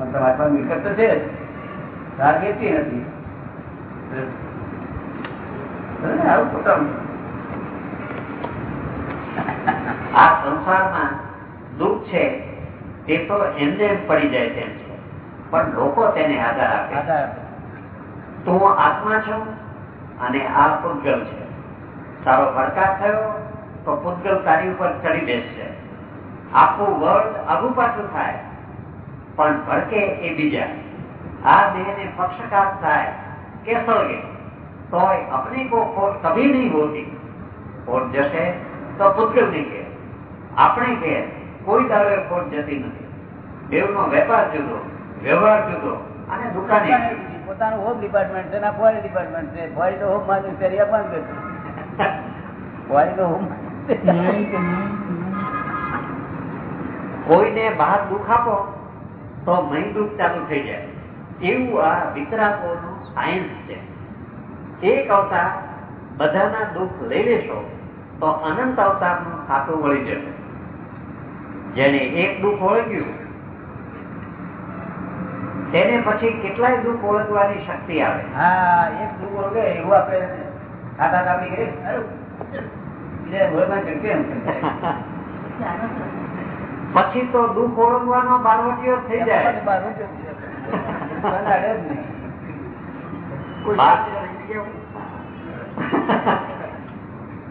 તમારી પાસે મિલકત તો છે સાર વેચી નથી. આવું પોતાનું આ સંસારમાં દુઃખ છે તે તો એમને એમ પડી જાય તેમ છે. પણ લોકો તેને આધાર આપે તો હું આત્મા છું અને આ પૂતગલ છે. તારો ભડકાટ થયો તો પૂતગલ તારી ઉપર ચડી બેસશે. આખું વર્લ્ડ આગુ પાછું થાય. પણ ભડકે એ બીજા આ દેહ ને પક્ષઘાત થાય કે સળગે તોય अपने को खोट कभी नहीं होती ખોટ જશે તો પૂતગલ ની ઘેર આપણે ઘેર કોઈ દાડે ખોટ જતી નથી બેવનો વેપાર જુદો વ્યવહાર જુદો અને દુકાને જુદો. પોતાનું હોમ ડિપાર્ટમેન્ટ છે ના ફોરેન ડિપાર્ટમેન્ટ છે ફોરેન તો હોમ માં ફેરી આપવાનું છે ફોરેન તો હોમ કોઈને બહાર દુઃખ આપો તો મહી દુઃખ ચાલુ થઈ જાય. એવું આ વિતરાકોનું સાયન્સ છે. એક અવતાર બધાના દુઃખ લઈ લેશો તો અનંત અવતારનું ખાતું વળી જશે. જેને એક દુઃખ ઓળખ્યું તેને પછી કેટલાય દુઃખ ઓળખવાની શક્તિ આવે. હા એક દુઃખ ઓળખે એવું આપણે ખાતા કાપી કરીએ. બીજા એમ છે. પછી તો દુઃખ ઓળંગવાનો બારવટીઓ થઈ જાય.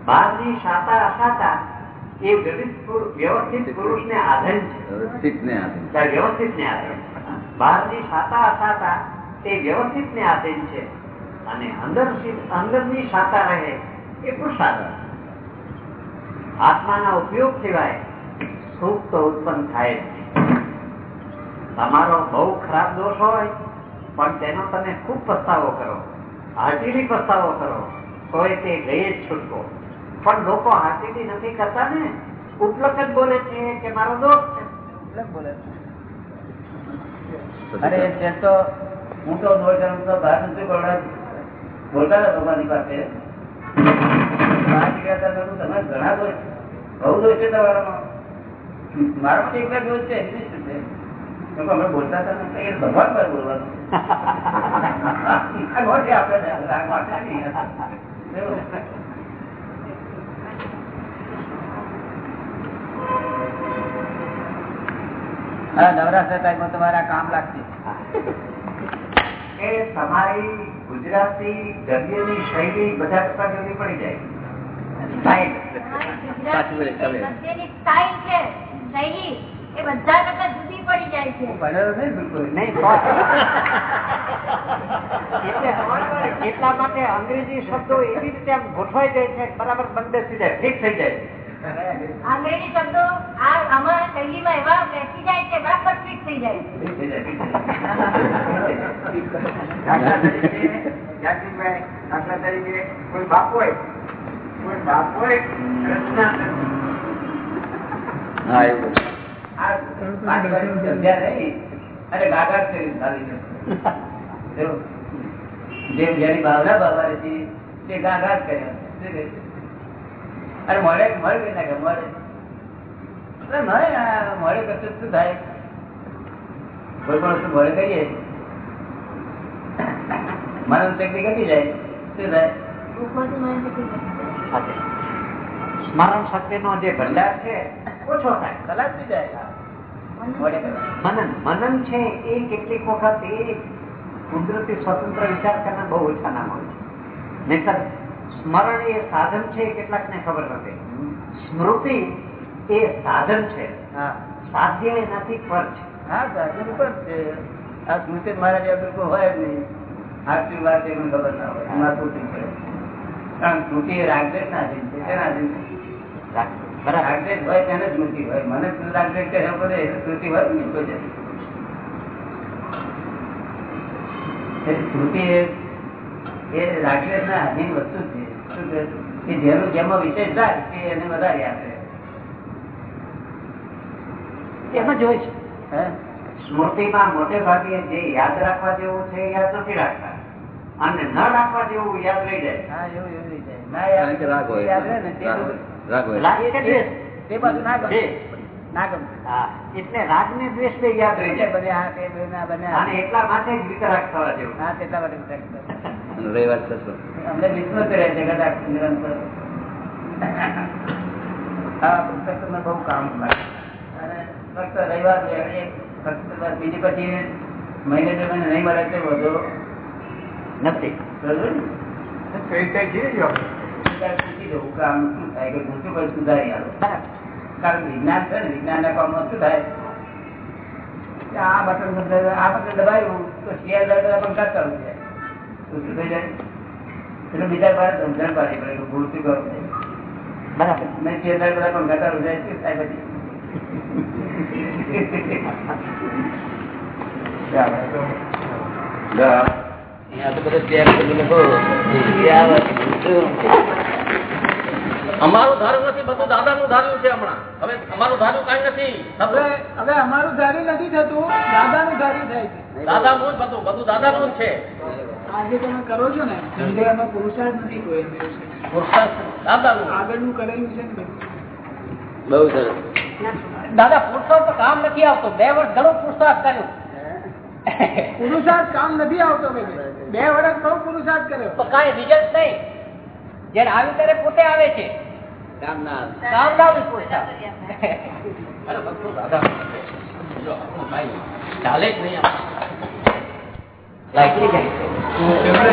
બહારની શાતા અશાતા એ વ્યવસ્થિત આધીન આધીન. ને આધીન. બહારની શાતા અશાતા તે વ્યવસ્થિત ને આધીન છે. અને અંદર અંદરની શાતા રહે એ પુરુષાર્થ. આત્માના ઉપયોગ સિવાય સુખ તો ઉત્પન્ન થાય જ તમારો બહુ ખરાબ દોષ હોય પણ તેનો તમે ખૂબ પસ્તાવો કરો. હાર્ટીલી પસ્તાવો કરો. તોય તે ગઈ જ છૂટકો. પણ લોકો હાર્ટીલી નથી કરતા ને. ઉપલબ્ધ જ બોલે છે કે મારો દોષ છે. ઉપલબ્ધ બોલે છે. અરે તે તો હું તો બહાર નથી બોલતા. બોલતા ભગવાનની પાસે. બહાર તમે ઘણા દોષ. બહુ દોષ છે તમારામાં. મારામાં તો એકલા દોષ છે અમે બોલતા હતા એ ભગવાન પર બોલવાનું. નવરાત્ર તમારા કામ લાગશે. તમારી ગુજરાતી ગરબીની શૈલી બધા કરતા જલ્દી પડી જાય. સ્ટાઇલ સાચું બોલે. સ્ટાઇલ છે. શૈલી એ બધા કરતા જુદી પડી જાય છે. ભણેલો નહીં બિલકુલ નહીં એટલા માટે અંગ્રેજી શબ્દો એવી રીતે આમ ગોઠવાઈ જાય છે બરાબર બંધ જાય ઠીક થઈ જાય. અંગ્રેજી શબ્દો આ અમારા શૈલીમાં એવા બેસી જાય છે બરાબર ફિટ થઈ જાય દાખલા તરીકે દાખલા તરીકે કોઈ બાપ હોય કોઈ બાપ હોય રચના હા એવું આ પાંચ વર્ષની સંધ્યા નહીં અને ગાગાટ કરી ખાલી છે. જેની ભાવના હતી તે કર્યા. શું અને મળે મળે કઈ નાખે મળે. અરે મળે મળે કરતું શું થાય? કોઈ પણ વસ્તુ મળે કહીએ માનવ શક્તિ ઘટી જાય. શું થાય? ઉપરથી શક્તિ નો જે ભંડાર છે ઓછો થાય કલાક થઈ જાય મનન મનન છે એ કેટલીક વખત એ કુદરતી સ્વતંત્ર વિચાર કરનાર બહુ ઓછા નામ હોય છે. નહીંતર સ્મરણ એ સાધન છે એ કેટલાકને ખબર નથી. સ્મૃતિ એ સાધન છે. હા. સાધ્ય એનાથી પર છે. હા સાધન ઉપર છે. આ સ્મૃતિ મારા જેવા બિલકુલ હોય જ નહીં. સાચી વાત એ મને ખબર ના હોય. એમાં સ્મૃતિ છે કારણ સ્મૃતિ એ રાગદેશ ના છે તેના છે. જેનું જેમાં વિશેષ થાય તે એને વધારે આપે એમ જ હોય છે. હે? સ્મૃતિમાં મોટે ભાગે જે યાદ રાખવા જેવું છે યાદ નથી રાખતા. અને ન રાખવા જેવું યાદ રહી જાય. હા એવું એવું થઈ જાય. ના યાદ રાખો યાદ રહે ને તે રાગ રાગ કે દ્વેષ? તે બાજુ ના ગમે ના ગમતું હા. એટલે રાગ ને દ્વેષ બે યાદ રહી જાય બને આ તે બને આ બને અને એટલા માટે જ વિતરાગ થવા જેવું. હા તેટલા માટે વિચાર કરો. અને રવિવાર થશો. અમને વિશ્વાસ રહે છે કદાચ નિરંતર. આ પુસ્તક તમને બહુ કામ લાગે અને ફક્ત રવિવાર ફક્ત બીજી પછી મહિને બે મહિને નહીં મળે તે બધો નથી. ને? કઈ જીવી કે આનું શું થાય કે પૂછ્યું પછી સુધારી આલો. કારણ કે વિજ્ઞાન છે ને વિજ્ઞાનના કામમાં શું થાય? આ બટન આ બટન દબાવ્યું તો શેર દરવાજા પંખા ચાલુ થાય શું થઈ જાય? એટલે બીજા પાસે સમજણ પાડી પડે કે કરવું બરાબર. મેં શેર દરવાજા પંખા ચાલુ થાય શું થાય પછી? તો બધા ચેક કરીને બહુ. અમારું ધાર્યું નથી બધું દાદાનું ધાર્યું છે હમણાં. હવે અમારું ધાર્યું કઈ નથી. હવે હવે અમારું ધાર્યું નથી થતું દાદાનું ધાર્યું થાય છે. દાદાનું જ બધું બધું દાદાનું જ છે. આજે તમે કરો છો ને ધંધામાં પુરુષાર્થ નથી કોઈ પુરુષાર્થ દાદાનું. આગળનું કરેલું છે ને બહુ સરસ. દાદા પુરુષાર્થ કામ નથી આવતો. બે વર્ષ ઘણો પુરુષાર્થ કર્યો. પુરુષાર્થ કામ નથી આવતો બે વર્ષ બહુ પુરુષાર્થ કર્યો. તો કાંઈ રિઝલ્ટ નહીં. જયારે આવ્યું ત્યારે પોતે આવે છે. કામ ના આવે. કામ ના આવે પુરુષાર્થ અરે બધું દાદા જો આપણું કાંઈ ચાલે જ નહીં આમ. લાઈટ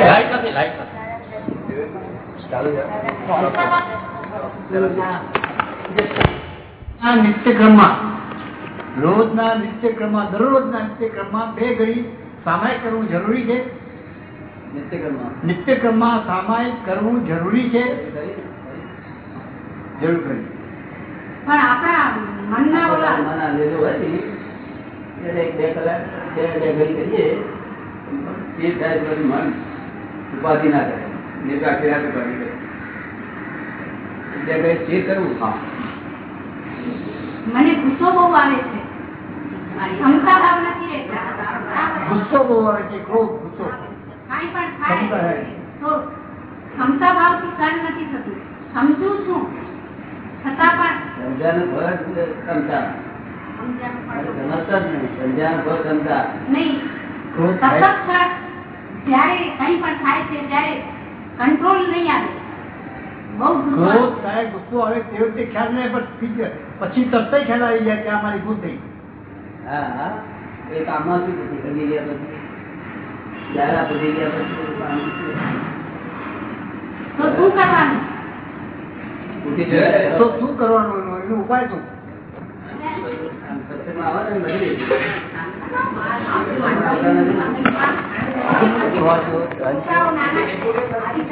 લાઈટ નથી લાઈટ નથી ના નિત્યક્રમમાં રોજના નિત્યક્રમમાં દરરોજના નિત્યક્રમમાં બે ઘડી સામાયિક કરવું જરૂરી છે નિત્યકર્મમાં. નિત્યક્રમમાં સામાયિક કરવું જરૂરી છે જરૂર કરી પણ આપણા મનના ઓલા મનના લેલું હતી એટલે એક બે કલાક બે બે ઘડી કરીએ તે થાય તો મન ઉપાધિ ના કરે. નિર્ગા કર્યા તો કરી દે બે ઘડી સ્થિર કરવું. હા. મને ગુસ્સો બહુ આવે છે. ક્ષમતા ભાવ નથી રહેતા ગુસ્સો બહુ આવે છે ખૂબ ગુસ્સો. કાંઈ પણ થાય તો ક્ષમતા ભાવથી સહન નથી થતું. સમજું છું. સમજાનું ફળ ક્ષમતા. સમજ્યા અરે પણ સમજતા જ નહીં સમજાનું ફળ ક્ષમતા જ્યારે કંઈ પણ થાય છે ત્યારે કંટ્રોલ નહીં આવે. ગુસ્સો આવે. ક્રોધ થાય ગુસ્સો આવે તે વખતે ખ્યાલ નહીં પણ પછી- પછી તરત ખ્યાલ આવી જાય કે અમારી મારી ભૂલ થઈ. હા હા. એ કામમાં શું થશે કરી ગયા પછી જયારે આ બધી ગયા પછી શું? તો શું કરવાનું? તો શું કરવાનું એનો ઉપાય શું.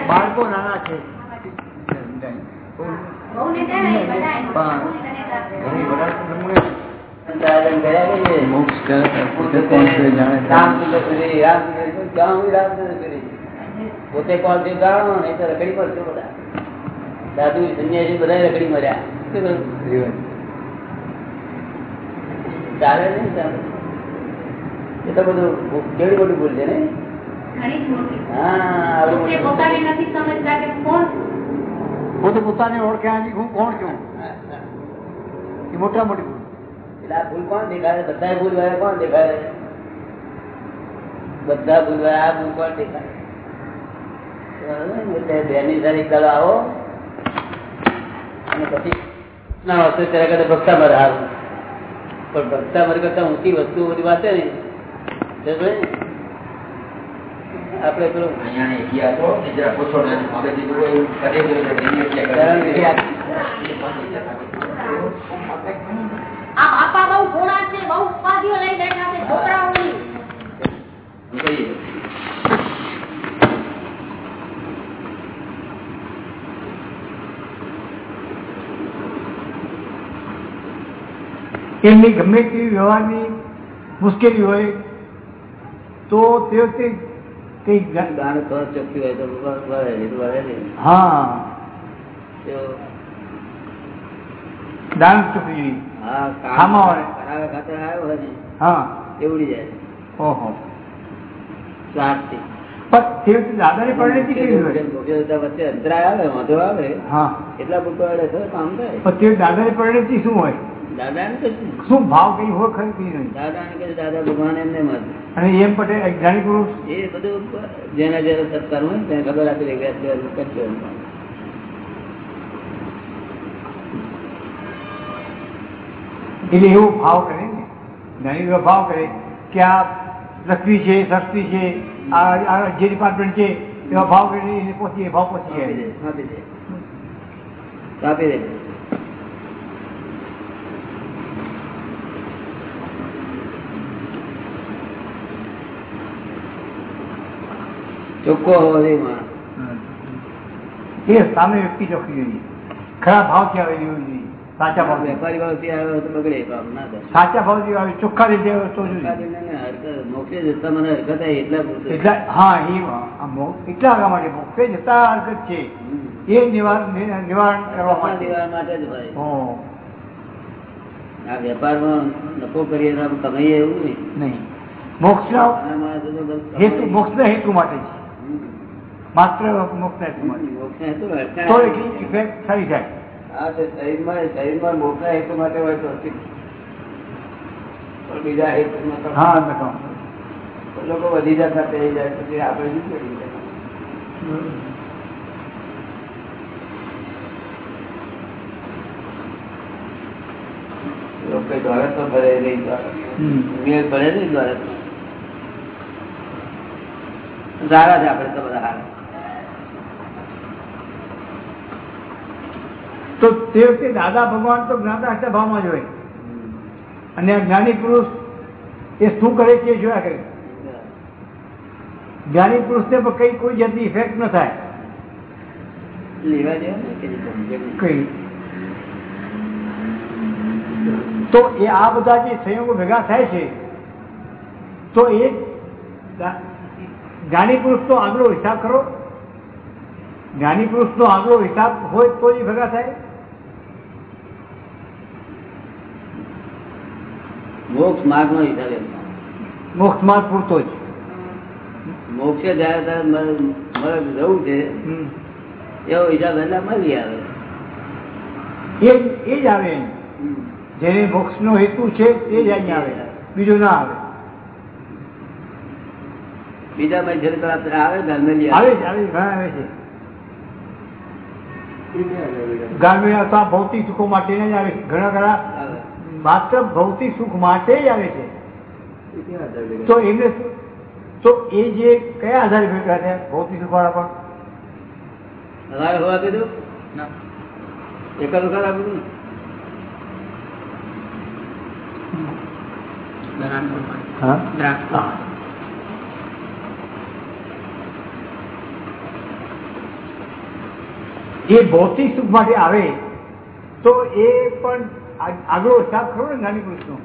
બાળકો નાના છે? પોતે કોણ છે જાણો નહીં તો રખડી પડશે બધા સાધુ સંન્યાસી બધા રખડી મર્યા. ચાલે એ તો બધું કેવી મોટી ભૂલ છે ને? પોતે પોતાને નથી સમજતા કે કોણ? પોતે પોતાને ઓળખ્યા હું કોણ છું? એ મોટા મોટી ભૂલ. એટલે આ ભૂલ કોણ દેખાડે? બધા ભૂલ વાળા કોણ દેખાડે? બધા ભૂલ વાળા આ ભૂલ કોણ દેખાડે? બેની તારીખ ચાલો આવો. અને પછી ના વસ્તુ ત્યારે કરતા ભક્તા મર હારું પણ ભક્તા મર કરતા ઊંચી વસ્તુ બધી વાંચે ને. આપણે પેલું આ- આ બાપા બહુ ભોળા છે બહુ ઉપાધિઓ લઈ બેઠા છે છોકરાઓની. એમની ગમે તેવી વ્યવહારની મુશ્કેલી હોય તો તે વખતે કંઈક ગા- ગાણ ચોખ્ખું હોય તો તો. હા. તો દાન ચૂકવી. હા. ખાતર આવ્યો હોય ને હા એવડી જાય. ઓહો. સ્વાર્થથી. પણ તે વખતે દાદાની પરિણતિ કેવી હોય? ભોગ્યતા વચ્ચે અંતરાય આવે વાંધો આવે. હા. એટલા ભૂકો અડે કામ થાય. પણ તે દાદાની પરિણતિ શું હોય? દાદા ને. કશું શું ભાવ કઈ હોય ખરી કઈ નહીં? દાદા ને કશું દાદા ભગવાન એમને મત અને એમ પટેલ એક પુરુષ એ બધું જેના જેના સત્કાર હોય તેને ખબર આપી દે કરજો એટલે એવો ભાવ કરે ને જ્ઞાની એવો ભાવ કરે કે આ લક્ષ્મી છે સસ્તી છે આ જે ડિપાર્ટમેન્ટ છે એવા ભાવ કરીને પહોંચી ભાવ પહોંચી જાય આપી દે. આપી દે. ચોખ્ખો હોવો જોઈએ માણસ એ સામે વ્યક્તિ ચોખ્ખી જોઈએ. ખરાબ ભાવથી આવેલી હોવી જોઈએ. સાચા ભાવ વેપારી ભાવથી આવે તો બગડે ભાવ ના સાચા ભાવથી આવે ચોખ્ખા રીતે આવે તો મોક્ષે જતા મને હરકત એટલા એટલા હા એ એટલા આગા માટે મોક્ષે જતા હરકત છે. એ નિવારણ નિવારણ કરવા માટે. દીવા માટે જ ભાઈ. હો, આ વેપારમાં નફો કરીએ કમાઈએ એવું નહીં. મોક્ષ હેતુ મોક્ષ હેતુ માટે છે. માત્ર અડચણ તો એટલી ઇફેક્ટ સારી થાય હા તો શરીરમાં શરીરમાં મોક્ષના હેતુ માટે હોય તો બીજા હા લોકો વધી જતા થઈ જાય પછી આપણે શું કરી લોકો તો ભરે દોલત. હમ. મેળ નહીં દોલત સારા છે આપણે તો બધા સારા તો તે વખતે દાદા ભગવાન તો જ્ઞાતા ભાવમાં જ હોય. અને આ જ્ઞાની પુરુષ એ શું કરે છે એ જોયા કરે. જ્ઞાની પુરુષને પણ કઈ કોઈ જાતની ઇફેક્ટ ન થાય. ને કઈ. તો એ આ બધા જે સંયોગો ભેગા થાય છે તો એ જ્ઞાની પુરુષ પુરુષનો આગલો હિસાબ કરો. જ્ઞાની પુરુષનો આગલો હિસાબ હોય તો જ ભેગા થાય. મોક્ષ માર્ગ નો હિસાબ મોક્ષ માર્ગ પૂરતો જ. મોક્ષે જયારે તારે મર- મરદ જવું છે. એવો હિસાબ એટલે મળી આવે. એ જ- એ જ આવે જેને જેને મોક્ષનો હેતુ છે તે જ અહીંયા આવે. બીજું ના આવે. બીજા માં જયારે તરફ આવે ગાલમેલી આવે. જ આવે ઘણા આવે છે. તો ભૌતિક સુખો માટે જ આવે. ઘણા ઘણા. માત્ર ભૌતિક સુખ માટે જ આવે છે. તો એમને તો એ જે કયા આધારે ભેગા છે? ભૌતિક સુખ વાળા પણ? હવારે હવા કીધું વખત ભૌતિક સુખ માટે આવે તો એ પણ આગલો હિસાબ ખરો ને જ્ઞાની પુરુષનો?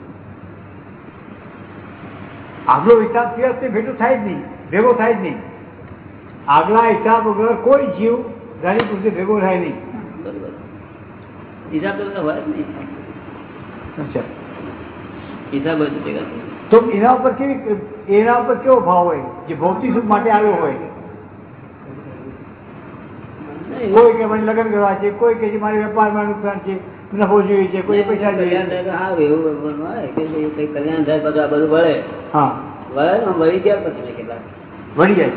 આગલો હિસાબ સિવાય તે ભેટો થાય જ નહીં ભેગો થાય જ નહીં. આગલા હિસાબ વગર કોઈ જીવ જ્ઞાની પુરુષે ભેગો થાય નહીં. હિસાબ તો હોય જ નહીં. અચ્છા. હિસાબ જ ભેગા તો એના ઉપર કેવી એના ઉપર કેવો ભાવ હોય? જે ભૌતિક સુખ માટે આવ્યો હોય. કોઈ કે મને લગ્ન કરવા છે કોઈ કે મારે વેપારમાં નુકસાન છે. નફો જોઈએ છે કોઈ પૈસા સારું એવું ભગવાન હોય કે કઈ કલ્યાણ થાય પછી આ બધું વળે. હા. વળે ને વળી ગયા પછી કેટલાક વળી જાય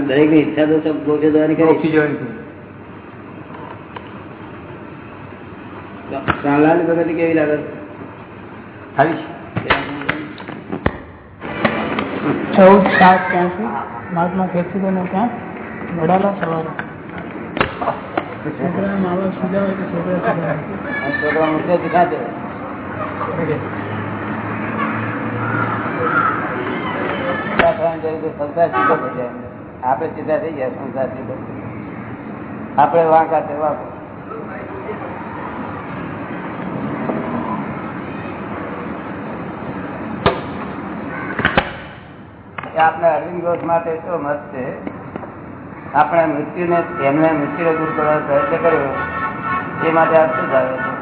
દરેકની ઈચ્છા તો સબ ગોઠે દવાની કરી જવાની ભગત કેવી લાગે? ખાલી. ચૌદ સાત ત્યાંથી. મહાત્મા ખેંચી ને ત્યાં વડાલા સવારે છોકરા મા બાપ સુધા હોય તો છોકરા શીખાશે આપણે સીધા થઈ ગયા સંસાર આપણે વાંકા છે વાંકો એ આપણા અરવિંદ ઘોષ માટે તો મત છે. આપણે મૃત્યુને, એમને મૃત્યુને દૂર કરવાનો પ્રયત્ન કર્યો. એ માટે આપ શું આવે છે?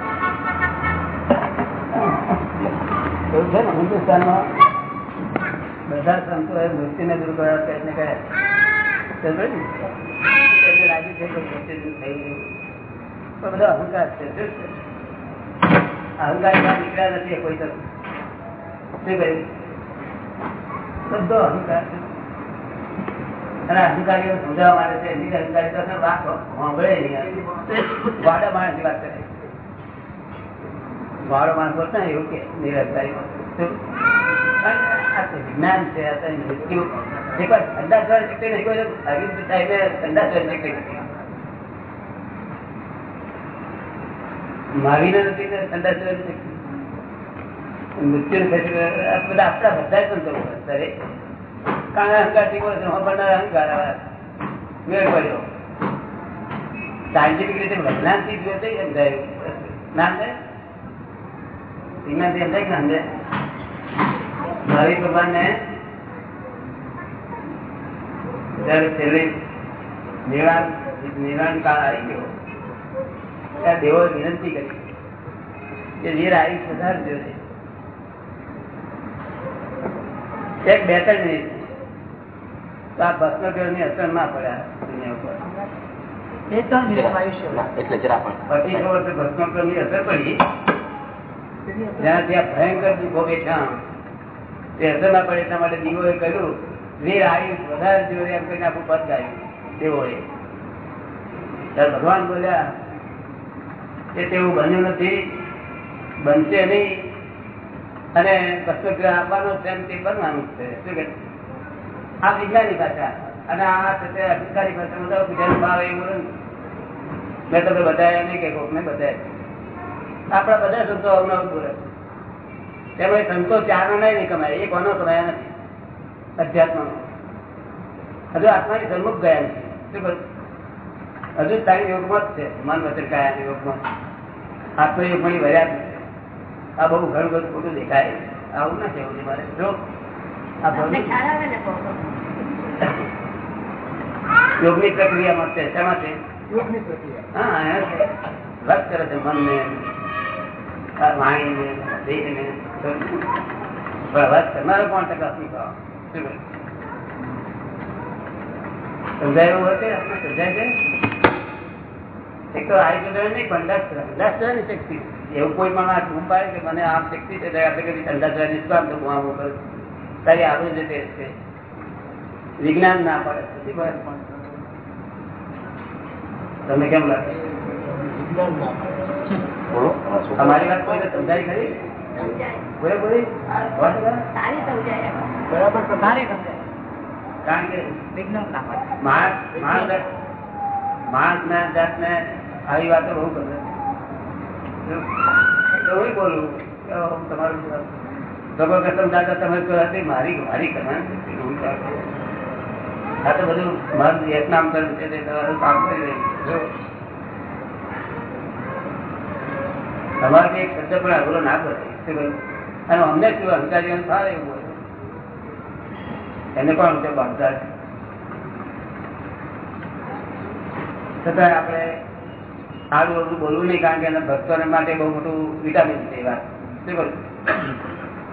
એવું છે ને હિન્દુસ્તાનમાં બધા સંતોએ મૃત્યુને દૂર કરવાનો પ્રયત્ન કર્યા? લાગ્યું છે કે વચ્ચે શું થયું એવું. પણ અહંકાર છે અહંકાર નીકળ્યા નથી કોઈ તરફ? શું કહ્યું? બધો અધિકાર છે. અને અધિકારીઓ સમજાવવા માટે છે એની અધિકારી તો વાત સાંભળે વાડા માણસ વાત કરે. વાળો માણસ બોલતા એવું કે નિરધિકારી વિજ્ઞાન નથી અરવિંદ નથી. થશે આ બધા આપણા બધા જ સંતો અત્યારે કારણ અહંકારથી બોલે છે ભણનાર અહંકાર આવે મેળ પડ્યો. સાયન્ટિફિક રીતે વિજ્ઞાનથી જોઈએ તો સમજાયું. ના સમજાય? વિજ્ઞાનથી સમજાય કે ના સમજાય? મહાવીર જયારે છેલ્લે નિર્વાણ નિર્વાણ કાળ આવી ગયો દેવો વિનંતી કરી કે વીર આયુષ વધારજો છે એક બે ત્રણ મિનિટ. તો આ ભસ્મની અસર ના પડ્યા દુનિયા ઉપર. એટલે જરા પણ. પચીસો ની અસર પડી. જેનાથી ત્યાં ભયંકર દુઃખો બેઠા. તે અસર ના પડે એટલા માટે દીવો એ કહ્યું વીર આયુષ વધારે એમ કરીને આખું પદ ગાયું. દેવોએ. ત્યારે ભગવાન બોલ્યા કે તેવું બન્યું નથી. બનશે નહીં. અને ભસ્મ આપવાનો છે તે બનવાનું છે. આ વિજ્ઞાની ભાષા. અને આ છે તે અધિકારી ભાષા બધા જેનું ભાવ એ ને. મેં તમને બતાવ્યા નહીં કે કોકને બતાવ્યા આપણા બધા સંતો અવનવ બોલે. તેમાં સંતો ચારનો નહીં કમાય એક કોનો કમાયા નથી? અધ્યાત્મ હજુ આત્માની સન્મુખ ગયા નથી? હજુ તારી યોગમાં જ છે. મન વચન કયા યોગમાં. આત્મયોગમાં વર્યા નથી. આ બહુ ઘણું બધું ખોટું દેખાય. આવું ના કેવું છે મારે. જો આવે ને પ્રક્રિયામાં છે. શેમાં છે? હા કરે છે મનને આ વાણીને દેહને પણ વશ કરનારો કોણ ટકા સમજાય એવું હશે? આપણે સમજાય છે એક તો આવી નહીં કંડક્ટર કંડક્ટરની શક્તિ. એવું કોઈ પણ આ પાડે કે મને આમ શક્તિ છે આપણે કદી કંડક્ટરની તો બૂમ કરું. તારી આવું જ તે છે. વિજ્ઞાન ના પડે શું તમને કેમ લાગે? બોલો. વાત કોઈને સમજાય ખરી? કારણ કે માણસ ના જાત ને આવી વાતો બહુ કરે બોલું મારી મારી બધું વિયેતનામ કર્યું છે તમારું એક શબ્દ પણ અઘરો ના પડે અમને શું અહંકારીઓ ફાવે એવું હોય. એને પણ છે? છતાં આપણે સારું બધું બોલવું નહીં, કારણ કે એના ભક્તોને માટે બહુ મોટું વિટામિન છે એ વાત શું કરું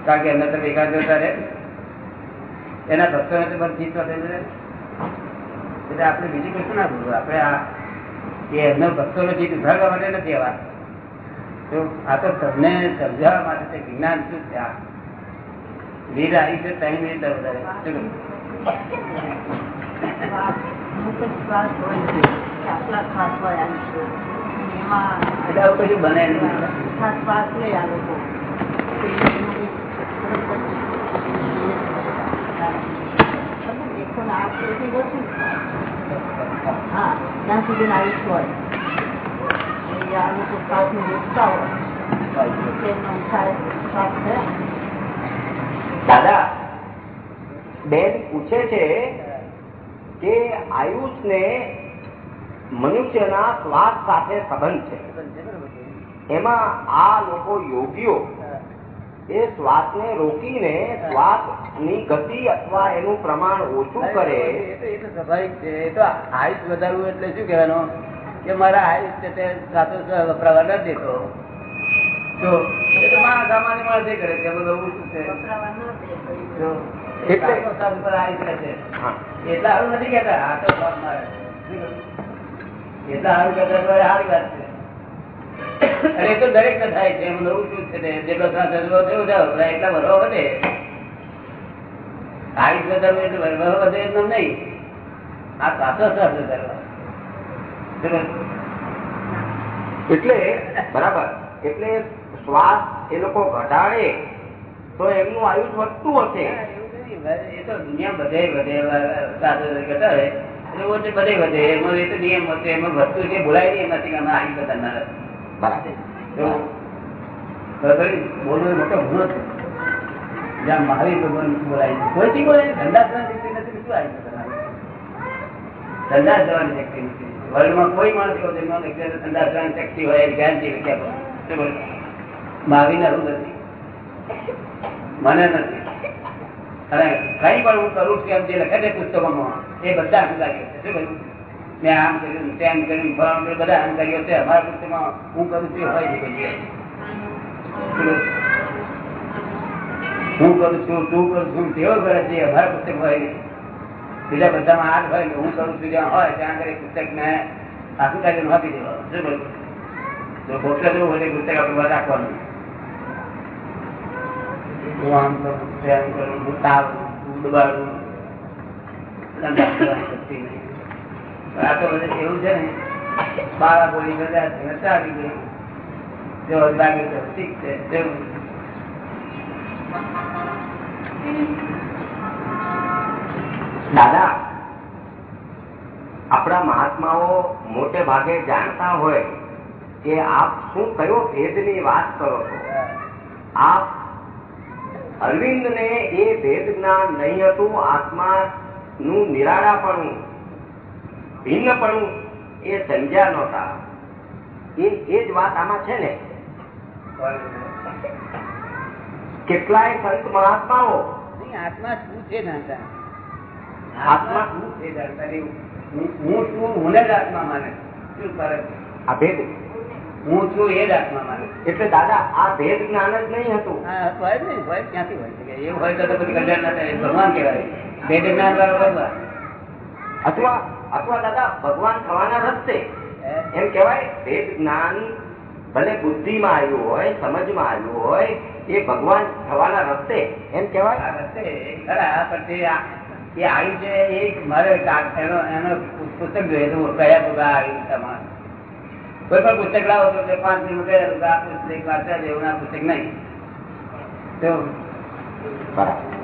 કારણ કે એમને તો એકાગ્રતા રહે. એના ભક્તોને તો પણ જીત રહે. એટલે આપણે બીજું કશું ના બોલવું. આપણે આ એ એમનો ભક્તોનો જીત ઉઘાડવા માટે નથી આ તો આ તો તમને સમજાવવા માટે છે વિજ્ઞાન શું છે આ? વીર આવી છે, ત્રણ મિનિટ વધારે. શું કહ્યું? એટલે આવું કશું બને. હા ત્યાં સુધી આયુષ્ય હોય. આ લોકો શ્વાસને રોકતા હોય. દાદા બેન પૂછે છે કે આયુષ ને મનુષ્યના શ્વાસ સાથે સંબંધ છે. એમાં આ લોકો યોગીઓ એ શ્વાસને રોકીને શ્વાસની ગતિ અથવા એનું પ્રમાણ ઓછું કરે. એ તો- સ્વાભાવિક છે. એ તો આયુષ વધારવું એટલે શું કહેવાનું? કે મારા આયુષ છે તે સાતો વપરાવા ન દેતો. તો એ તો માણસ સામાન્ય માણસ કરે છે. શું ન. એટલા સારું નથી કેતા આ તો મારે. એટલા સારું કેતા તો સારી વાત છે. અને તો દરેક ને છે. એમાં નવું શું છે જેટલો શ્વાસ એટલો તેવું. એટલા વરો વધે. આયુષ વધારવું એટલે વરો વધે એમ નહીં. આ સાચો શ્વાસ વધારવા એટલે બરાબર. એટલે શ્વાસ એ લોકો ઘટાડે તો એમનું આયુષ વધતું હશે. એ તો દુનિયા બધે વધે. સાધુ ઘટાડે બધે વધે. એમાં એ તો નિયમ હશે એમાં વસ્તુ જે બોલાય નહીં એમાંથી અમે આવી બતાવનાર બરાબર. તો બરાબર બોલવો એ મોટો ગુનો છે. જ્યાં મહાવીર ભગવાન બોલાય. કોઈથી બોલે ધંધા જવાની શક્તિ નથી શું આવી બતાવનાર ધંધા જવાની શક્તિ નથી. વર્લ્ડમાં કોઈ માણસ એવો જેમનો ધંધા જવાની શક્તિ હોય એની ગેરંટી વિચારો શું બોલે? હું નથી. મને નથી. અને કઈ પણ હું કરું છું એમ જે લખે છે પુસ્તકોમાં. એ બધા અહંકારીઓ છે. શું કહ્યું? મેં આમ કર્યું તેમ કર્યું ફલાણું બધા અંકાર્યો છે. અમારા પુસ્તકમાં હું કરું છું હોય? હું કરું છું, તું કરું છું, તેઓ કરે છે, અમારા પુસ્તક હોય નહીં બીજા બધામાં આઠ હોય હું કરું છું, જ્યાં હોય ત્યાં આગળ પુસ્તક ને આખું કાર્ય આપી દેવાનું શું કહ્યું? પુસ્તક આપણે રાખવાનું. હું આમ કરું તેમ કરું હું દબાડું ને દાદા, આપણા મહાત્માઓ મોટે ભાગે જાણતા હોય કે આપ શું કયો ભેદની વાત કરો છો? આપ અરવિંદ ને એ ભેદ જ્ઞાન નહીં હતું, આત્મા નું નિરાળાપણું ભિન્નપણું એ સમજ્યા નહોતા. એ એ જ વાત આમાં છે ને? કેટલાય સંત મહાત્માઓ આત્મા શું છે આત્મા શું છે હું- છું હું જ આત્મા માને શું ફરક આ ભેદ? હું છું એ જ આત્મા માને એટલે દાદા આ ભેદ જ્ઞાન જ નહીં હતું. હોય નહીં હોય ક્યાંથી હોય શકે? એવું હોય તો પછી કલ્યાણ ના થાય ભગવાન કહેવાય. જ્ઞાન વાળો અથવા અથવા દાદા ભગવાન થવાના રસ્તે. એમ કેવાય ભેદ જ્ઞાન ભલે બુદ્ધિમાં આવ્યું હોય સમજમાં આવ્યું હોય એ ભગવાન થવાના રસ્તે. એમ કેવાય રસ્તે ખરા પણ તે એ આવ્યું છે એ મારે એનો એનો પુસ્તક જોઈએ તો કયા પુસ્તક આવ્યું તમારે? કોઈ પણ પુસ્તક લાવો તો તે પાંચ મિનિટ કયા તો પુસ્તક વાંચવા જેવું પુસ્તક નહીં. તો બરાબર.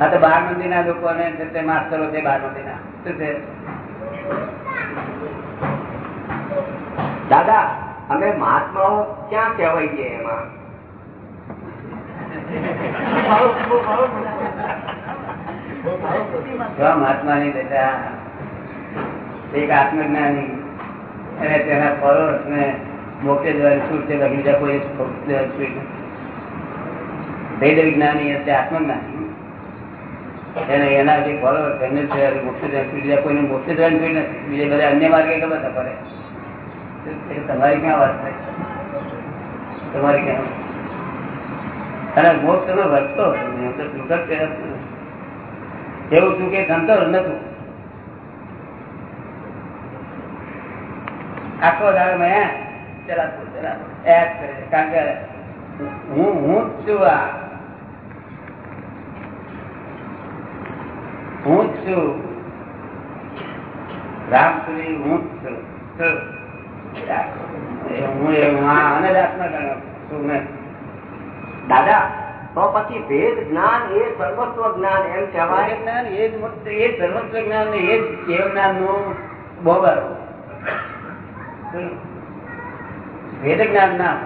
આ તો બાર મંદિર ના લોકો ને માસ્તરો છે, બાર મંદિર ના શું છે? દાદા, અમે મહાત્માઓ ક્યાં કહેવાય એમાં? મહાત્મા ની બેટા એક આત્મજ્ઞાની, અને તેના ફળો ને મોક્ષે જવાની છૂટ છે બીજા કોઈ છૂટ. વેદ વિજ્ઞાની એટલે આત્મજ્ઞાની. એને એના જે ફળો એને છે મોક્ષે જવાની બીજા કોઈને મોક્ષે છૂટ નથી. બીજા બધા અન્ય માર્ગે ગમે તો પડે તમારી ક્યાં વાત થાય? તમારી ક્યાં અને મોક્ષ તમે વર્તતો ને. એવું છું કે સંતોષ નતું આખો દાડો મેં ચલાતું ચલાતું. કારણ કે હું હું છું આ. હું જ છું. રામ સુધી હું જ છું. એ દાદા, તો પછી ભેદ જ્ઞાન એ સર્વસ્વ જ્ઞાન એમ કહેવાય? જ્ઞાન જ એ સર્વસ્વ જ્ઞાન એ જ નું બોબર વેદ જ્ઞાન ના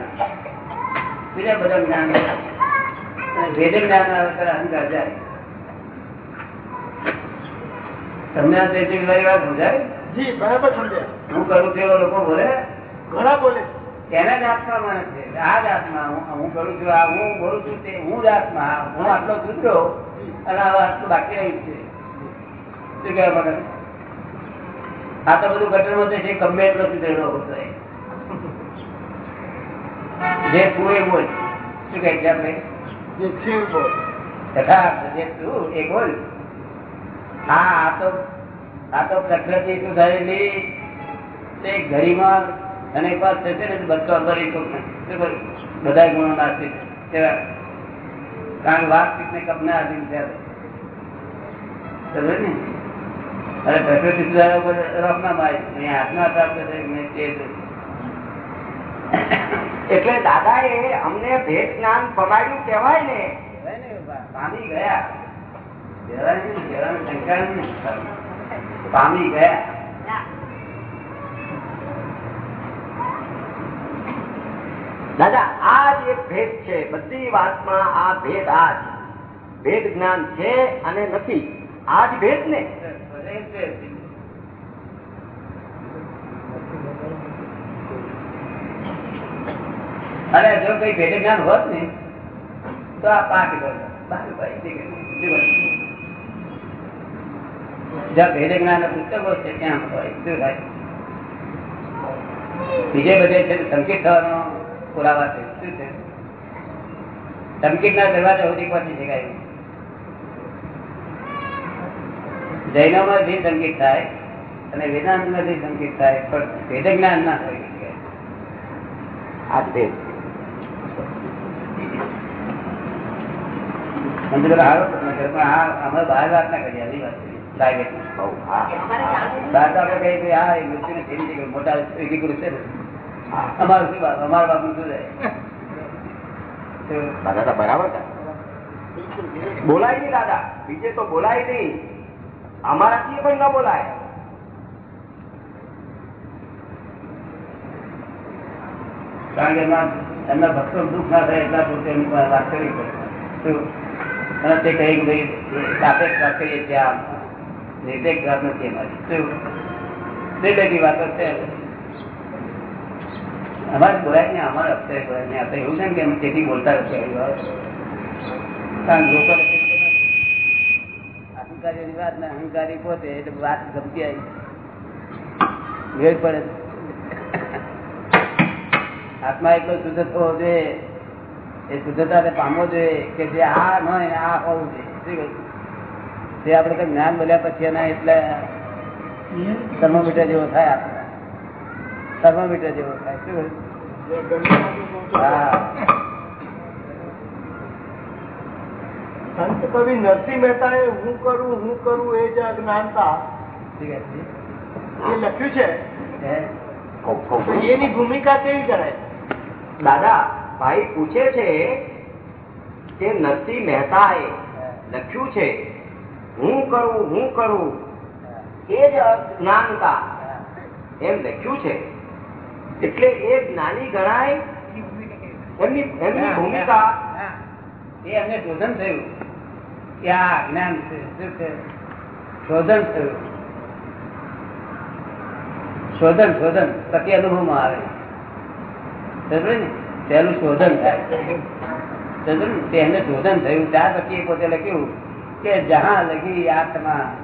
બીજા બધા જ્ઞાન. વેદ જ્ઞાન અહંકાર જાય. તમને આ તે મારી વાત સમજાય? જી બરાબર સમજાય. હું કરું છું એવા લોકો બોલે? ઘણા બોલે એને જ આત્મા માને છે? આ જ આત્મા હું કરું છું આ હું બોલું છું તે હું જ આત્મા હું આટલો સુધરો અને આ આટલું બાકી રહ્યું છે. શું કહેવા મને આ તો બધું ગટરમાં છે ગમે એટલો સુધરેલો હોતો હોય. જે તું એ બોલ. શું કહે છે આપણે જે તું એ બોલ. હા આ તો આ તો પ્રકૃતિ શું થયેલી તે ઘડીમાં અને પાસ થશે ને બધો ગુણો નાસ્તી કારણ વાસ્તવિક ને કપના આધીન છે. ને? અરે પ્રકૃતિ રોક ના મારી આત્મા પ્રાપ્ત એટલે દાદા એ અમને ભેદ જ્ઞાન પમાડ્યું કેવાય ને. સ્વામી ને, પામી ગયા કહેવાય ને, કહેવાનું શંકા નહીં. પામી ગયા દાદા આ જે ભેદ છે. બધી વાતમાં આ ભેદ આ જ ભેદ જ્ઞાન છે અને નથી. આ જ ભેદ ને? અરે, જો કઈ ભેદ જ્ઞાન હોત ને, તો આ પાક થાય? બીજે બધે છે, સંકેત થવાનો પુરાવા છે. શું છે? સંકેત ના દરવાજા સુધી પહોંચી શકાય. જૈનો માં જે સંકેત થાય અને વેદાંતમાં જે સંકેત થાય, પણ ભેદ જ્ઞાન ના હોય. આ ભેદ પણ આ અમે બહાર વાત ના કરીએ આવી વાત બોલાય નહીં દાદા. બીજે તો બોલાય નહીં. અમારાથી પણ ના બોલાય. કારણ કે એમના એમના ભક્તો દુઃખ ના થાય એટલા પૂરતે એમની પાસે વાત કરી અને તે કહી ભાઈ સાથે વાત કરીએ ત્યાં નિર્દેશ વાત ને આવી વાત. ને અહંકારી પોતે, એટલે વાત ગમતી આવી. વેર પડે. આત્મા એટલો શુદ્ધ થવો જોઈએ. એ શુદ્ધતાને પામવો જોઈએ કે જે આ ન આ હોવું જોઈએ. જે આપણે તો જ્ઞાન બોલ્યા પછી એના એટલે થર્મોમીટર જેવો થાય થર્મોમીટર જેવો થાય. શું સંત કવિ નરસિંહ મહેતાએ હું કરું હું કરું એ જે અજ્ઞાનતા. એ લખ્યું છે. તો એની ભૂમિકા કેવી કરે? દાદા ભાઈ પૂછે છે કે નરસિંહ મહેતાએ લખ્યું છે હું કરું હું કરું. એ જ જ્ઞાનતા એમ લખ્યું છે. એટલે એ જ્ઞાની ગણાય એમની એમની ભૂમિકા. એ એમને શોધન થયું કે આ અજ્ઞાન છે શું છે? શોધન થયું. શોધન શોધન પછી અનુભવમાં આવે. સમજ્યો ને? પહેલું શોધન થાય. સમજ્યો ને? તે એમને શોધન થયું. ત્યાર પછી પોતે લખ્યું કે જહાં લગી આત્મા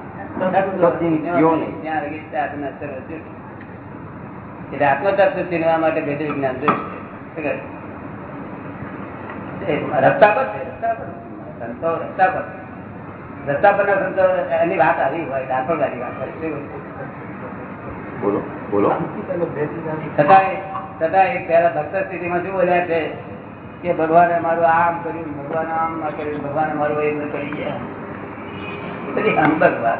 આત્મતત્વ ચીનવા માટે ભેદ વિજ્ઞાન રસ્તા પર રસ્તા પર. રસ્તા પર. સંતો એની વાત આવી હોય વાત? બોલો બોલો. છતાં એક પેલા ભક્ત સ્થિતિમાં શું બોલ્યા છે? કે ભગવાને મારું આમ કર્યું ભગવાન આમ કર્યું ભગવાને મારું એમ કરી ગયા એ બધી હંબક વાત.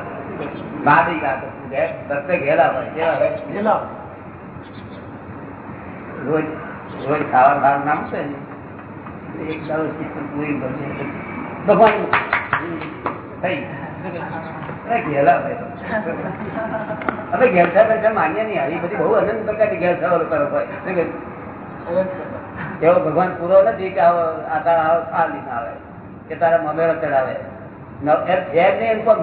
વાદી વાત ઘે- ભક્ત હોય કેવા રોજ રોજ ખાવા ખાવાનું નામ છે ને? એક દાડો શિક્ષણ પૂરી કરશે ભગવાન થઈ. ઘેરછા માન્ય નહીં આવી. બધી બહુ અનંત પ્રકારની ઘેરછાઓ કરો હોય એવો ભગવાન પૂરો નથી કે આવો આ તારા આવો આ લીધા આવે. કે તારા મમેરો ચડાવે. વિતરાગ ના એમ પણ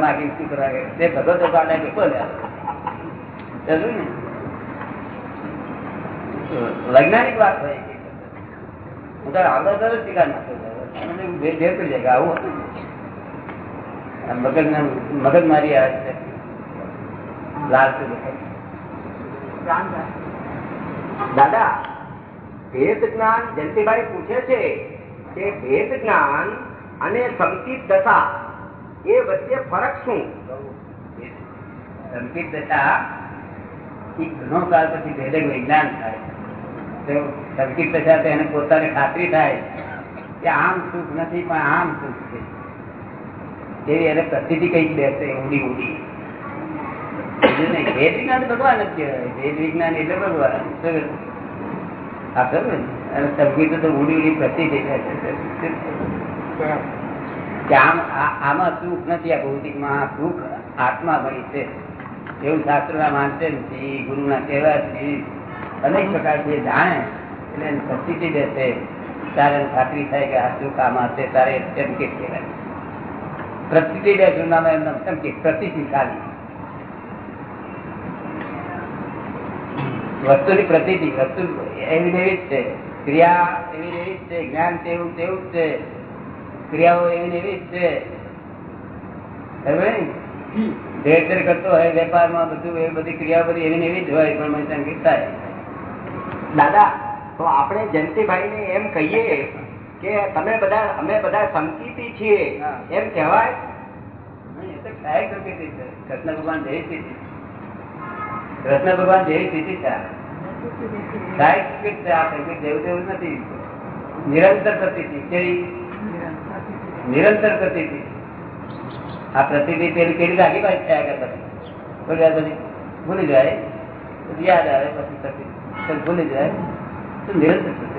માગી શું કરવા? તે ભગવતો કાઢે કે બોલ્યા વૈજ્ઞાનિક વાત હોય હું તારે આગળ તરત સ્વીકાર ના કરું. મને ભેર પડી જાય આવું હતું. મગજ મગજ મારી આવે છે દાદા ભેદ જ્ઞાન જયંતિભાઈ પૂછે છે કે ભેદ જ્ઞાન અને સંકિત દશા એ વચ્ચે ફરક શું? સંકિત દશા એ ઘણો કાળ પછી ભેદક વિજ્ઞાન થાય. સંકિત સંકેત દશા તો એને પોતાને ખાતરી થાય કે આમ સુખ નથી પણ આમ સુખ છે. એવી એને પ્રસિદ્ધિ કઈ બેસે ઊંડી ઊંડી. ભેદ વિજ્ઞાન ના જ કહેવાય. ભેદ કહેવાથી અનેક પ્રકાર જે જાણે. એટલે એને પ્રતિથી બેસે. તારે ખાતરી થાય કે આ સુખ આમાં છે. તારે સંકેત કહેવાય? પ્રતિથી દેશું નામ એમનો સંકેત પ્રતિથી ખાલી વસ્તુની પ્રતિ વસ્તુ એવી એવી જ છે. ક્રિયા એવી એવી જ છે જ્ઞાન તેવું તેવું જ છે. ક્રિયાઓ એવી એવી જ છે. ખબર ને? ધીરે ધીરે કરતો હોય વેપારમાં બધું એ બધી ક્રિયાઓ બધી એવી એવી જ હોય પણ મને સંકેત થાય. દાદા તો આપણે જયંતિભાઈ ને એમ કહીએ કે તમે બધા અમે બધા સંકિતી છીએ. એમ કહેવાય? કૃષ્ણ ભગવાન જય કૃષ્ણ ભગવાન જેવી સ્થિતિ છે આ. સહાયક સંકેત છે આ સંકેત જેવું તેવું નથી. નિરંતર પ્રતિથી કેવી? નિરંતર પ્રતિથી આ પ્રતિથી પેલી પેલી આગી બાજુ થયા કરતા થોડી વાર પછી. ભૂલી જાય. પછી યાદ આવે પછી પ્રતિ પછી ભૂલી જાય. તો નિરંતર પ્રતિથી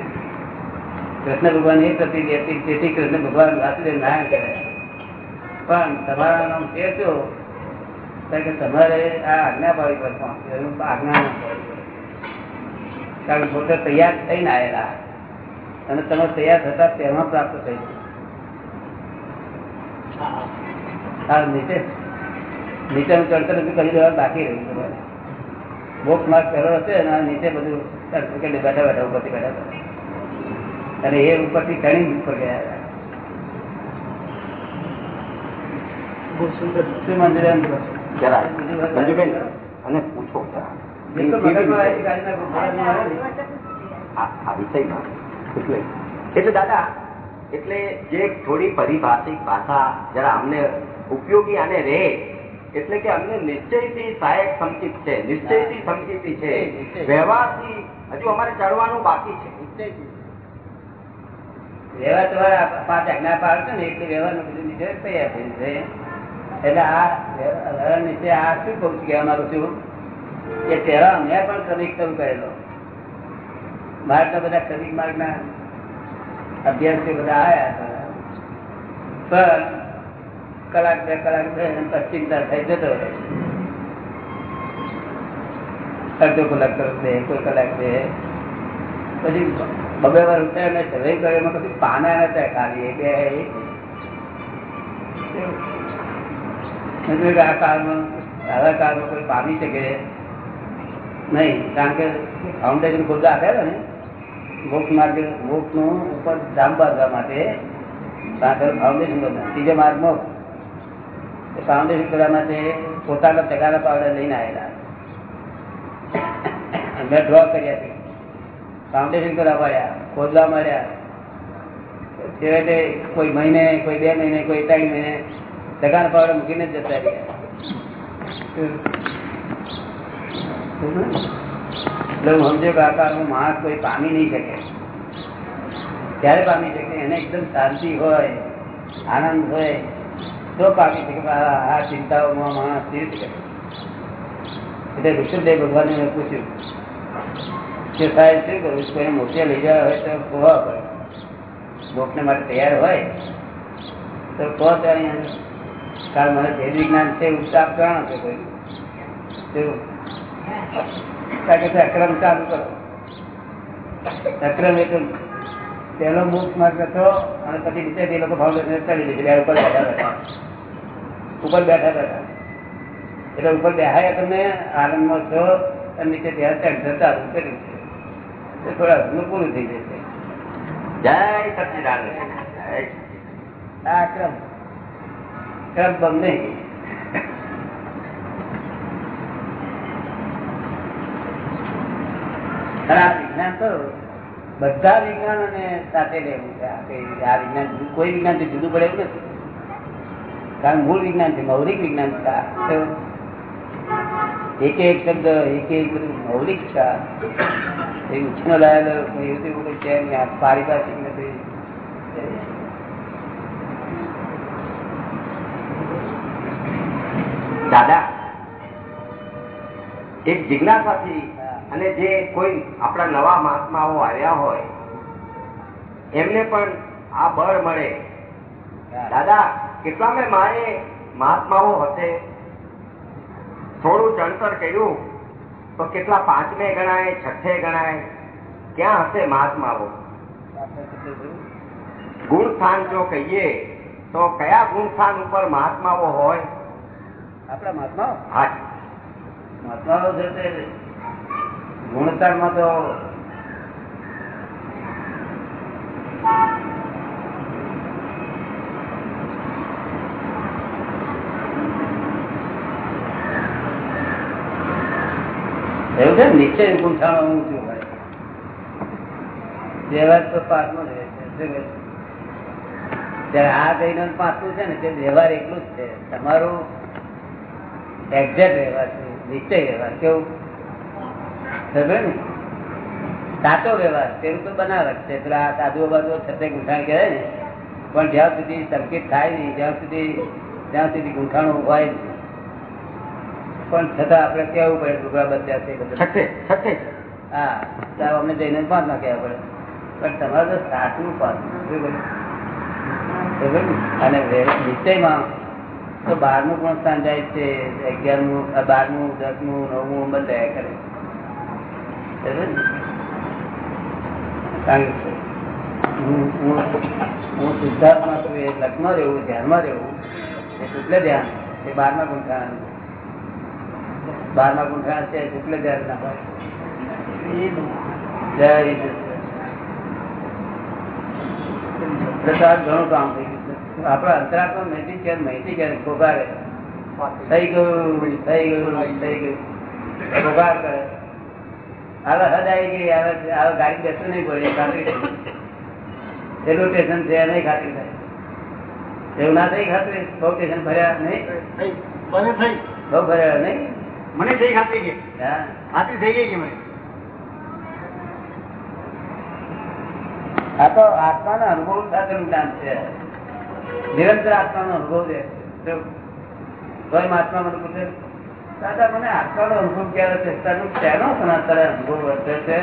કૃષ્ણ ભગવાન એ પ્રતિથી હતી, તેથી કૃષ્ણ ભગવાન વાસુદેવ નારાયણ કહેવાય. પણ તમારા નામ છે શું? કારણ કે તમારે આ આજ્ઞા પાડવી પડશે આજ્ઞા ના પાડવી કારણ પોતે તૈયાર થઈને આવેલા અને તમે તૈયાર થતા તેમાં પ્રાપ્ત થઈ હા નીચે. નીચેનું ચડતર કરી દેવા બાકી રહ્યું તમારે બોક્સ માર્ક કર્યો હશે અને નીચે બધું certificate બેઠા બેઠા ઉપરથી બેઠા હતા અને એ ઉપરથી ચણી ઉપર ગયા હતા. મંદિર મંજૂરી જરા મંજુબેન અને પૂછો જરા. આ વિષયમાં એટલે એટલે દાદા એટલે જે થોડી પરિભાષિક ભાષા જરા અમને ઉપયોગી અને રહે એટલે કે અમને નિશ્ચયથી સહાયક સંકિત છે નિશ્ચયથી સંકિતી છે. વ્યવહારથી હજુ અમારે ચડવાનું બાકી છે. વ્યવહાર તમારા પાંચ આજ્ઞા પાડશો ને એટલે વ્યવહારનું બધું નિશ્ચય તૈયાર થઈ જશે એટલે આ વ્યવહાર નીચે આ શું પક્ષ છું કહેવા માંગુ છું કે પહેલા અમે પણ ક્રમિક શરૂ કરેલો મારા બધા ક્રમિક માર્ગના અભ્યાસ બધા આવ્યા હતા. પણ કલાક, બે કલાક બે ચિંતા થઈ જતો અડધો કલાક કરો બે કોઈ કલાક બે પછી બબે વાર ઉઠાય ને સર્વે કર્યો, એમાં કશું પાના નતા ખાલી બે આ કાળમાં આવા કાળમાં કોઈ પામી શકે નહીં કારણ કે ફાઉન્ડેશન ખોદા આપેલા ને મોક્ષ માર્ગ મોક્ષનું ઉપર જામ બાંધવા માટે ફાઉન્ડેશન બધા ત્રીજો માર્ગ મોક્ષ ફાઉન્ડેશન કરવા માટે પોતાના ટકાના પાવડા લઈને આવેલા મેં ડ્રો કર્યા છે ફાઉન્ડેશન કરવા મળ્યા ખોદવા મળ્યા છેવટે કોઈ મહિને કોઈ બે મહિને કોઈ ત્રણ મહિને ટકાના પાવડે મૂકીને જ જતા એટલે હું સમજો કે આ કાળમાં માણસ કોઈ પામી નહીં શકે. ક્યારે પામી શકે? એને એકદમ શાંતિ હોય, આનંદ હોય, તો પામી શકે. આ ચિંતાઓમાં માણસ જીવી કરે એટલે વિષ્ણુદેવ ભગવાને મેં પૂછ્યું કે સાહેબ, શું કરું? કોઈને મોતિયા લઈ જવા હોય તો કોવા પડે મોટને માટે તૈયાર હોય તો કહો ત્યાં કારણ મને ભેદ વિજ્ઞાન છે ઉપચાર જાણો છે કોઈ. અક્રમ ચાલુ કરો. અક્રમ એટલે પેલો મુખ માર્ગ હતો અને પછી નીચે બે લોકો ફાઉન્ડેશન ચડી દીધી ઉપર બેઠા બેઠા ઉપર બેઠા બેઠા એટલે ઉપર બેહાયા તમે આનંદમાં છો અને નીચે ત્યાં ચડ જતા કર્યું છે થોડા પૂરું થઈ જશે. જય સચિદાનંદ. આક્રમ આ क्रम बम नहीं વિજ્ઞાન તો સાથે લેવું છે. આ વિજ્ઞાન કોઈ વિજ્ઞાન જુદું પડે એવું નથી. કારણ મૂળ વિજ્ઞાન છે, મૌલિક વિજ્ઞાન એક એક શબ્દ એક એક મૌલિક છે. એ ઉછીનો લાયેલો એવું તેવું છે પારિભાષિક નથી. દાદા એક જિજ્ઞાસાથી અને જે કોઈ આપણા નવા મહાત્માઓ આવ્યા હોય એમને પણ આ બળ મળે. દાદા કેટલા મેં મારે મહાત્માઓ હશે? થોડું ચણતર કર્યું તો કેટલા પાંચમે ગણાય છઠ્ઠે ગણાય? ક્યાં હશે મહાત્માઓ? ગુણ? સ્થાન જો કહીએ તો કયા ગુણ સ્થાન ઉપર મહાત્માઓ હોય? આપણા મહાત્માઓ? હા. મહાત્માઓ છે તે ગુણતામાં તો એવું છે નીચે ગુંઠાણો હું ઊંચું ભાઈ વ્યવહાર તો પાંચમો જ રહે છે. ત્યારે આ જઈને પાંચમું છે ને, તે વ્યવહાર એટલું જ છે. તમારું એક્ઝેક્ટ વ્યવહાર છે નિશ્ચય વ્યવહાર કેવું? ને? સાચો વ્યવહાર તેનું તો બનાવટ છે પેલા સાધુ બાજુ છતે ગુંઠાણ કહેવાય ને પણ જ્યાં સુધી સંકેત થાય નહીં જ્યાં સુધી જ્યાં સુધી ગુંઠાણું હોય પણ છતાં આપણે કેવું પડે ટુકડા બધા છે બધા. હા અમે જઈને પાંચ ના કહેવા પડે. પણ તમારે તો સાચું પાંચ? અને નિશ્ચયમાં તો બારમું પણ સ્થાન જાય છે? અગિયારમું અ, બારમું દસમું નવમું બધા કરે. ને? હું- સિદ્ધાર્થમાં છું એ લગ્નમાં રહેવું ધ્યાનમાં રહેવું એ શુક્લ ધ્યાન એ બારમા ગુંઠાણ બારમા ગુંઠાણ છે શુક્લ ધ્યાન ના હોય જય પ્રસાદ ઘણું કામ થઈ આપણા અંતરાત્મા માહિતી છે માહિતી કે ખોગાડે થઈ ગયું થઈ ગયું થઈ ગયું ખોગાડ કરે. હવે હદ આવી ગઈ. હવે હવે ગાડી બેસવું નહીં પડે ખાતરી થઈ. સ્ટેશન છે નહીં ખાતરી થાય. એવું ના થઈ ખાતરી? બહુ સ્ટેશન ભર્યા નહીં? થઈ બહુ ભર્યા નહીં? મને થઈ ખાતરી કે ખાતરી થઈ ગઈ કે મને. આ તો આત્માના અનુભવ સાથેનું જ્ઞાન છે. નિરંતર આત્માનો અનુભવ છે. સ્વયં આત્મા મને પૂછે, દાદા, મને આત્માનો અનુભવ ક્યારે છે તારું પણ અત્યારે અનુભવ વર્તે છે?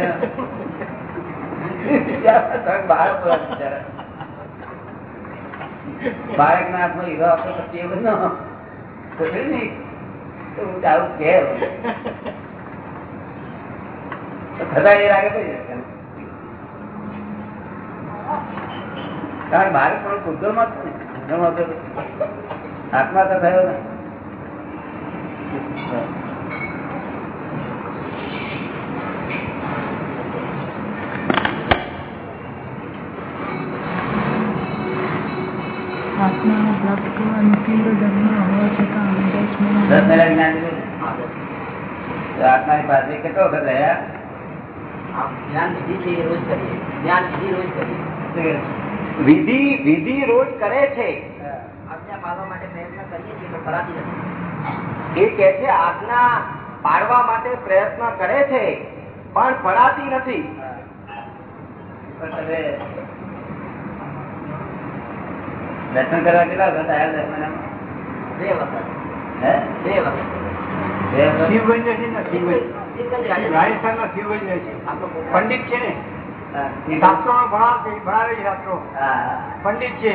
બાળક બિચારા. હાથમાં હીરો આપતો પછી એ બધો ખબર નહીં તો હું આવું કે જશે? કારણ મારે પણ કુદરતમાં. આત્મા તો થયો ને આત્માને પાસે કેટલો વખત રહ્યા? જ્ઞાન વિધિ રોજ કરીએ. જ્ઞાન વિધિ રોજ કરીએ? વિધિ વિધિ રોજ કરે છે. આજ્ઞા પાડવા માટે પ્રયત્ન કરીએ છીએ પણ કરાતી નથી. એ કે છે આજ્ઞા પાડવા માટે પ્રયત્ન કરે છે પણ પડાતી નથી. દર્શન કરવા કેટલા વખત આવ્યા બે વખત. હે? બે વખત? શિવગંજ છે ને શિવગંજ રાજસ્થાન. માં શિવગંજ છે. પંડિત છે ને. પંડિત છે.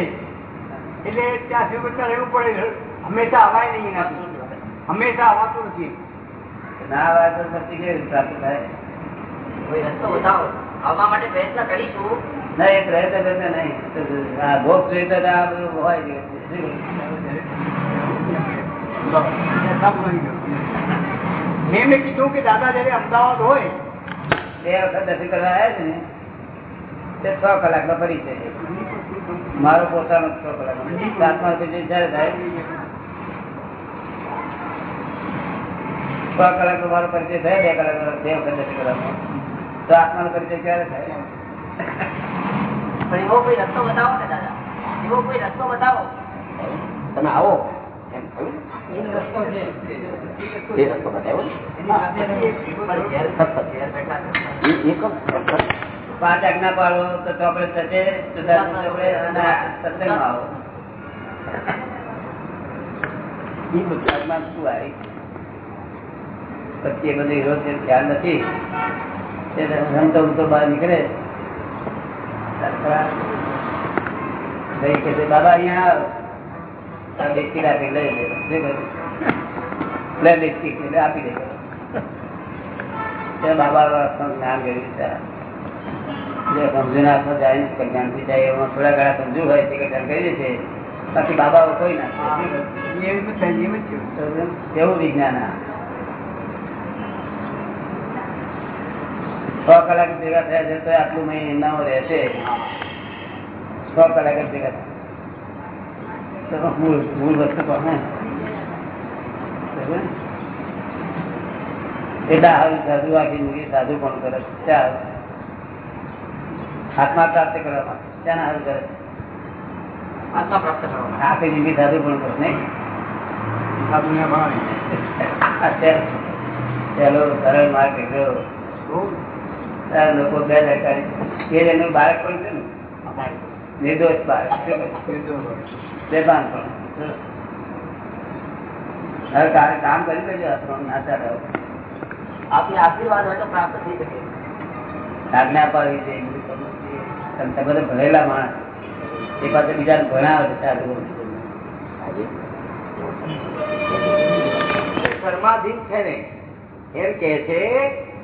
એટલે ત્યાં શિવગંજમાં રહેવું પડે હંમેશા અવાય નહીં હંમેશા અવાતું નથી. ના આવે તો પછી કેવી પ્રાપ્ત થાય? કોઈ રસ્તો બતાવો. આવવા માટે પ્રયત્ન કરીશું. ના એ પ્રયત્ન કરતા નહીં. આ ભોગ જોઈએ તો આ બધું હોય જ. મેં કીધું કે દાદા જયારે અમદાવાદ હોય બે વખત દર્શન કરવા આવ્યા છે ને તે છ કલાકનો પરિચય મારો પોતાનો છ કલાક સાતમા સુધી જયારે થાય. છ કલાકનો મારો પરિચય થાય બે કલાક બે વખત નથી કરવામાં તો આત્મા નો પરિચય ક્યારે થાય પણ એવો કોઈ રસ્તો બતાવો ને દાદા. એવો કોઈ રસ્તો બતાવો. તમે આવો. એમ કહ્યું ને? એ રસ્તો છે. પાંચ આજ્ઞા પાડો તો ચોપડે સચે સુધાર્થ ચોપડે અને સત્સંગમાં આવો. એ ગુજરાતમાં શું આવી પછી એ બધું વિરોધ ખ્યાલ નથી. રમતો રમતો બહાર નીકળે. ભાઈ કે બાબા અહીંયા આવો. આ બિસ્કીટ લઈ લે? લે બિસ્કીટ આપી દે. બાબા જ્ઞાન કર્યું સમજણ હાથમાં જાય કલ્યાણ થઈ જાય એમાં થોડા ઘણા સમજુ હોય તે કલ્યાણ કરી દે છે. બાકી બાબા કોઈ ના વિજ્ઞાન છ કલાક ભેગા થયા છે તો આટલું મહિને રહેશે. છ કલાક જ ભેગા થયા. મૂળ મૂળ વસ્તુ પણ હે. એટલા સાધુ આખી જિંદગી સાધુ પણ કરે. ચાલ. આત્મા પ્રાપ્ત કરવા માટે શાના હાલ કરે છે? આત્મા પ્રાપ્ત કરવા આખી જિંદગી સાધુ પણ કરે નહીં અત્યારે ચાલો સરળ માર્ગ નીકળ્યો તારા લોકો બે લડકારી એ એનું બાળક પણ છે ને નિર્દોષ બાળક શું કહ્યું? બેભાન પણ હવે તારે કામ કરી લેજો આપણું ના ચાલે હવે. આપની આશીર્વાદ હોય તો પ્રાપ્ત થઈ શકે આજ્ઞા પાડવી છે બધું તમે ભણેલા માણસ. એ પાસે બીજાને ભણાવે છે સાધુ કર્માધીન છે ને એમ કે છે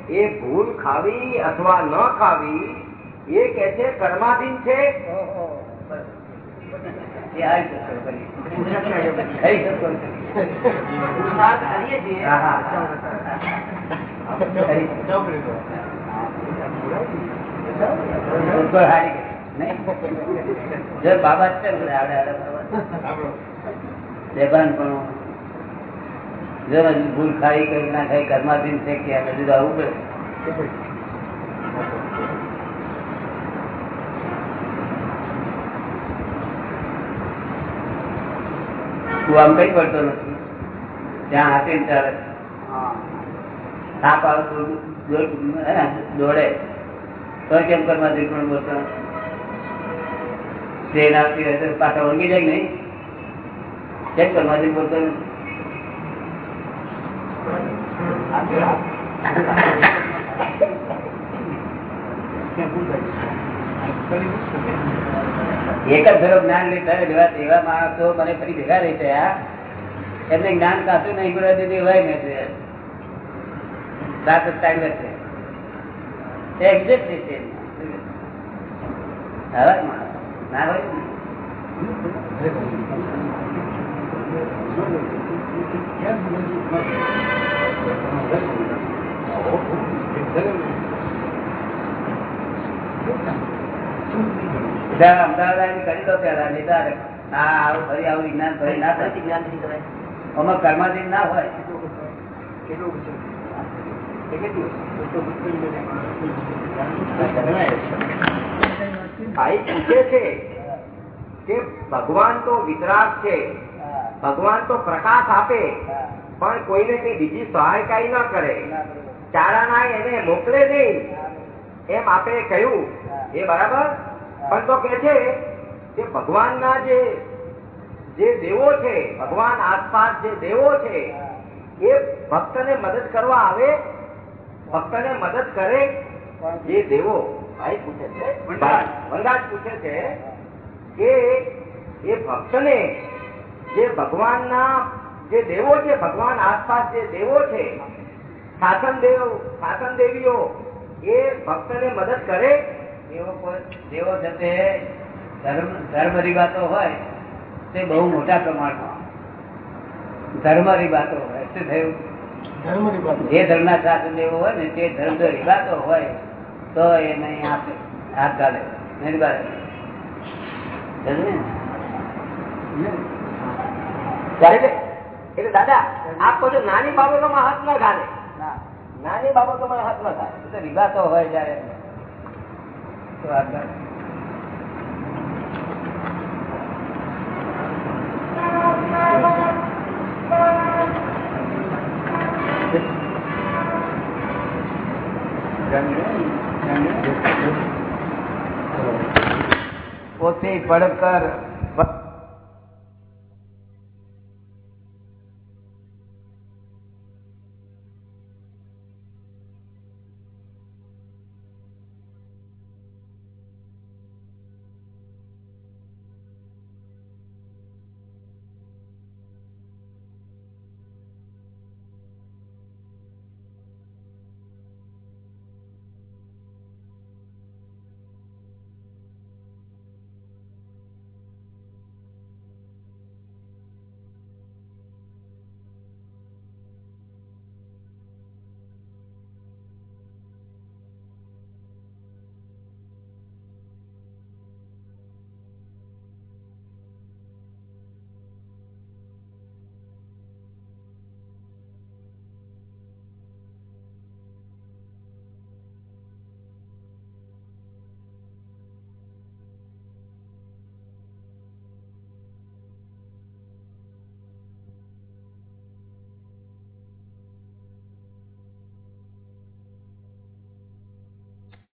એ ભૂલ ખાવી અથવા ન ખાવી એ કે છે કર્માધીન છે. કરીએ. છીએ. કરી. જો બાબા ભૂલ ખાઈ કઈ ના ખાઈ કર્માધીન છે કે આ બધું તો પડે. તું આમ કઈ પડતો નથી. ત્યાં હાથે ચાલે. સાપ આવે તો દોડ- દોડે. તો કેમ કર્માધીન પણ બોલતો? ટ્રેન આવતી હોય તો પાછા વળગી જાય નહીં? કેમ કર્માધીન બોલતો? એક જ ફેરો જ્ઞાન લેતા એવા એવા માણસો મને ફરી ભેગા રહી થયા એમને જ્ઞાન કાચું નહીં પડે દીધું એવાય મેં. જ ટાઈમ છે. એક્ઝેક્ટ રીતે. ના હોય ને. અમદાવાદ કરી દો પેલા આ- આ આવું ફરી આવું વિજ્ઞાન ફરી ના થાય. આમાં કર્માધીન ના હોય. ભાઈ પૂછે છે કે ભગવાન તો વિતરાગ છે. ભગવાન તો પ્રકાશ આપે. પણ કોઈને કઈ બીજી સહાયકારી ના કરે. ચારાના એને મોકલે નહીં. એમ આપે કહ્યું. એ બરાબર? પણ તો કે છે કે ભગવાનના જે જે દેવો છે, ભગવાન આસપાસ જે દેવો છે, એ ભક્તને મદદ કરવા આવે ભક્તને મદદ કરે જે દેવો ભાઈ પૂછે છે. વનરાજ. પૂછે છે કે એ ભક્તને જે ભગવાનના જે દેવો છે ભગવાન આસપાસ જે દેવો છે શાસન દેવ શાસન દેવીઓ એ ભક્તને મદદ કરે? એવો કોઈ દેવો છે ધર્મ ધર્મ રીવાતો હોય તે બહુ મોટા પ્રમાણમાં ધર્મ રીવાતો હોય. શું થયું? જે ધર્મના શાસન દેવો હોય ને તે ધર્મ જો રીવાતો હોય તો એ નહીં આપે હાથ ગાલે નહીં એટલે દાદા આપ કહો છો નાની બાબતોમાં હાથ ના ઘાલે નાની નાની બાબતોમાં હાથ ના થાય એ તો વિવાતો હોય જયારે. તો આગળ. પડકર